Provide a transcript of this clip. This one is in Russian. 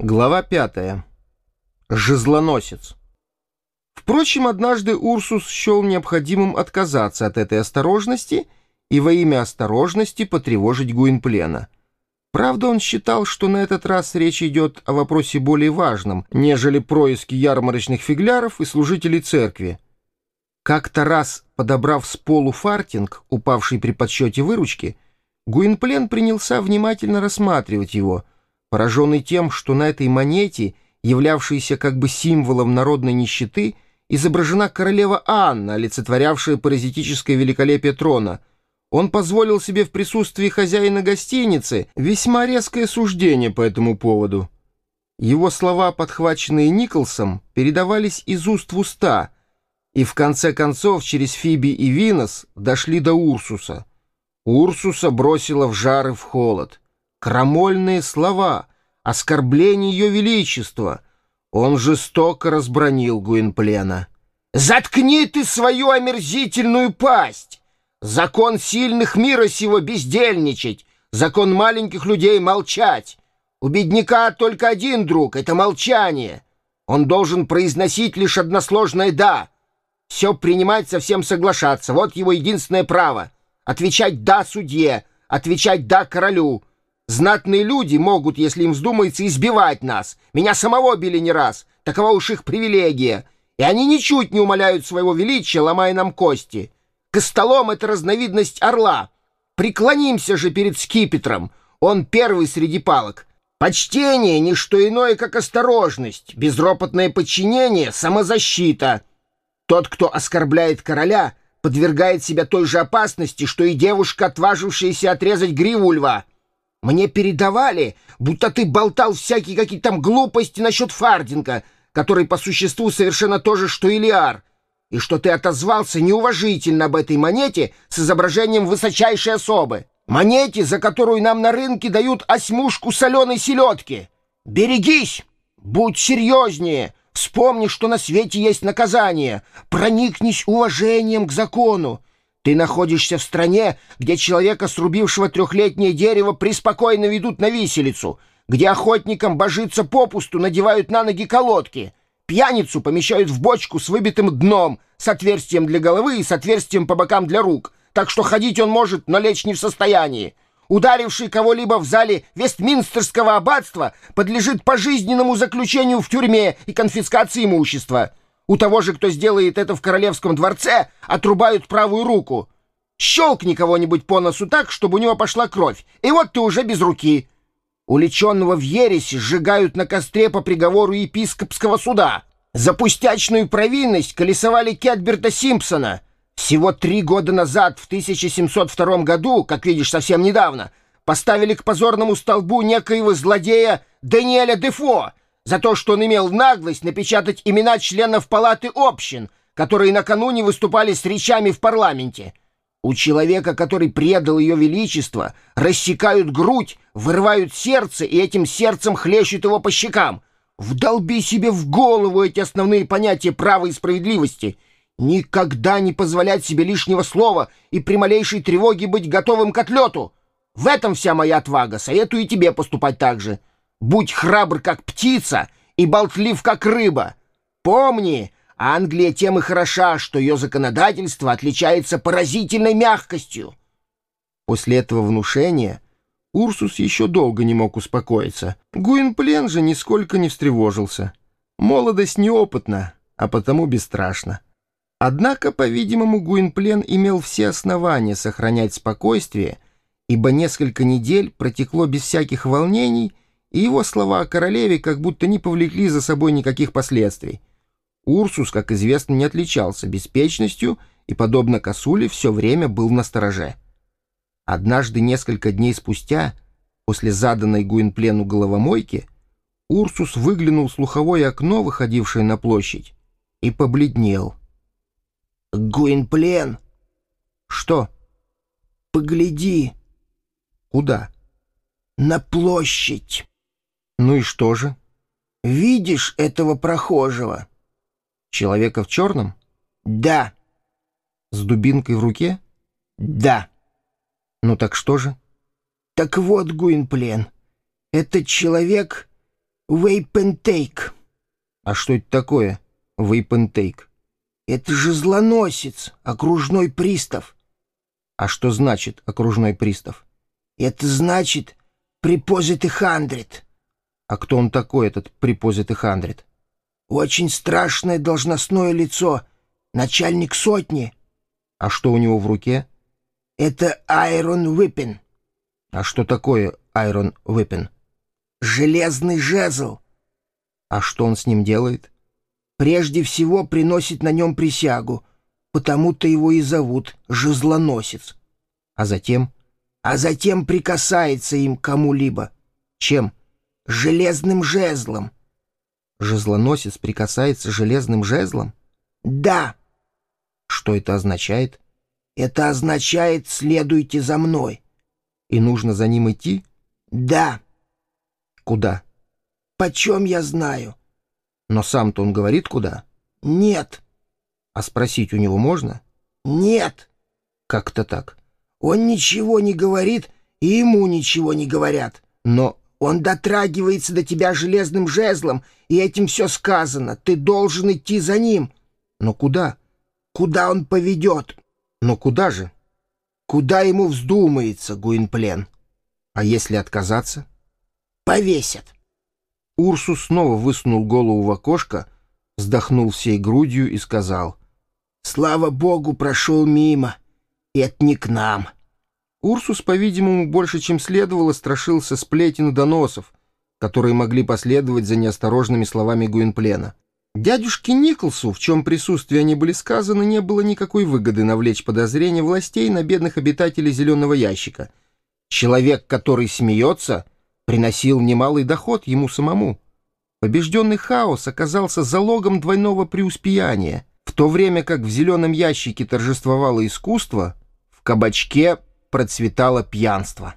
Глава пятая. Жезлоносец. Впрочем, однажды Урсус счел необходимым отказаться от этой осторожности и во имя осторожности потревожить Гуинплена. Правда, он считал, что на этот раз речь идет о вопросе более важном, нежели происки ярмарочных фигляров и служителей церкви. Как-то раз, подобрав с полу фартинг, упавший при подсчете выручки, Гуинплен принялся внимательно рассматривать его — пораженный тем, что на этой монете, являвшейся как бы символом народной нищеты, изображена королева Анна, олицетворявшая паразитическое великолепие трона. Он позволил себе в присутствии хозяина гостиницы весьма резкое суждение по этому поводу. Его слова, подхваченные Николсом, передавались из уст в уста, и в конце концов через Фиби и Винос дошли до Урсуса. Урсуса бросило в жар и в холод крамольные слова, оскорбление ее величества. Он жестоко разбронил Гуинплена. «Заткни ты свою омерзительную пасть! Закон сильных мира сего бездельничать, закон маленьких людей молчать. У бедняка только один друг — это молчание. Он должен произносить лишь односложное «да». Все принимать, совсем соглашаться. Вот его единственное право. Отвечать «да» судье, отвечать «да» королю, Знатные люди могут, если им вздумается, избивать нас. Меня самого били не раз. Такова уж их привилегия. И они ничуть не умаляют своего величия, ломая нам кости. Костолом — это разновидность орла. Преклонимся же перед скипетром. Он первый среди палок. Почтение — не что иное, как осторожность, безропотное подчинение — самозащита. Тот, кто оскорбляет короля, подвергает себя той же опасности, что и девушка, отважившаяся отрезать гриву льва — мне передавали, будто ты болтал всякие какие-то там глупости насчет Фардинга, который по существу совершенно то же, что Илиар, и что ты отозвался неуважительно об этой монете с изображением высочайшей особы. Монете, за которую нам на рынке дают осьмушку соленой селедки. Берегись! Будь серьезнее! Вспомни, что на свете есть наказание. Проникнись уважением к закону. Ты находишься в стране, где человека, срубившего трехлетнее дерево, преспокойно ведут на виселицу, где охотникам божиться попусту надевают на ноги колодки, пьяницу помещают в бочку с выбитым дном, с отверстием для головы и с отверстием по бокам для рук, так что ходить он может, но лечь не в состоянии. Ударивший кого-либо в зале Вестминстерского аббатства подлежит пожизненному заключению в тюрьме и конфискации имущества. У того же, кто сделает это в королевском дворце, отрубают правую руку. Щелкни кого-нибудь по носу так, чтобы у него пошла кровь, и вот ты уже без руки. Уличенного в ересе сжигают на костре по приговору епископского суда. За пустячную провинность колесовали Кетберта Симпсона. Всего три года назад, в 1702 году, как видишь, совсем недавно, поставили к позорному столбу некоего злодея Даниэля Дефо, за то, что он имел наглость напечатать имена членов палаты общин, которые накануне выступали с речами в парламенте. У человека, который предал ее величество, рассекают грудь, вырывают сердце и этим сердцем хлещут его по щекам. Вдолби себе в голову эти основные понятия права и справедливости. Никогда не позволять себе лишнего слова и при малейшей тревоге быть готовым к отлету. В этом вся моя отвага. Советую и тебе поступать так же. Будь храбр, как птица, и болтлив, как рыба. Помни, Англия тем и хороша, что ее законодательство отличается поразительной мягкостью. После этого внушения Урсус еще долго не мог успокоиться. Гуинплен же нисколько не встревожился. Молодость неопытна, а потому бесстрашна. Однако, по-видимому, Гуинплен имел все основания сохранять спокойствие, ибо несколько недель протекло без всяких волнений — и его слова о королеве как будто не повлекли за собой никаких последствий. Урсус, как известно, не отличался беспечностью и, подобно косуле, все время был на стороже. Однажды, несколько дней спустя, после заданной Гуинплену головомойки, Урсус выглянул в слуховое окно, выходившее на площадь, и побледнел. «Гуинплен!» «Что?» «Погляди!» «Куда?» «На площадь!» Ну и что же? Видишь этого прохожего? Человека в черном? Да. С дубинкой в руке? Да. Ну так что же? Так вот, Гуинплен, этот человек Вейпентейк. А что это такое, вейпентейк? Это же злоносец, окружной пристав. А что значит окружной пристав? Это значит припозиты хандрит. А кто он такой, этот припозиты хандрит? Очень страшное должностное лицо, начальник сотни. А что у него в руке? Это Айрон Whippin. А что такое Айрон Whippin? Железный жезл. А что он с ним делает? Прежде всего приносит на нем присягу, потому-то его и зовут Жезлоносец. А затем? А затем прикасается им кому-либо. Чем? Железным жезлом. Жезлоносец прикасается железным жезлом? Да. Что это означает? Это означает «следуйте за мной». И нужно за ним идти? Да. Куда? Почем я знаю? Но сам-то он говорит куда? Нет. А спросить у него можно? Нет. Как-то так. Он ничего не говорит, и ему ничего не говорят. Но он дотрагивается до тебя железным жезлом, и этим все сказано. Ты должен идти за ним. Но куда? Куда он поведет? Но куда же? Куда ему вздумается, Гуинплен? А если отказаться? Повесят. Урсус снова высунул голову в окошко, вздохнул всей грудью и сказал. «Слава богу, прошел мимо. Это не к нам». Урсус, по-видимому, больше, чем следовало, страшился сплетен и доносов, которые могли последовать за неосторожными словами Гуинплена. Дядюшке Николсу, в чем присутствие они были сказаны, не было никакой выгоды навлечь подозрения властей на бедных обитателей зеленого ящика. Человек, который смеется, приносил немалый доход ему самому. Побежденный хаос оказался залогом двойного преуспеяния. В то время как в зеленом ящике торжествовало искусство, в кабачке процветало пьянство.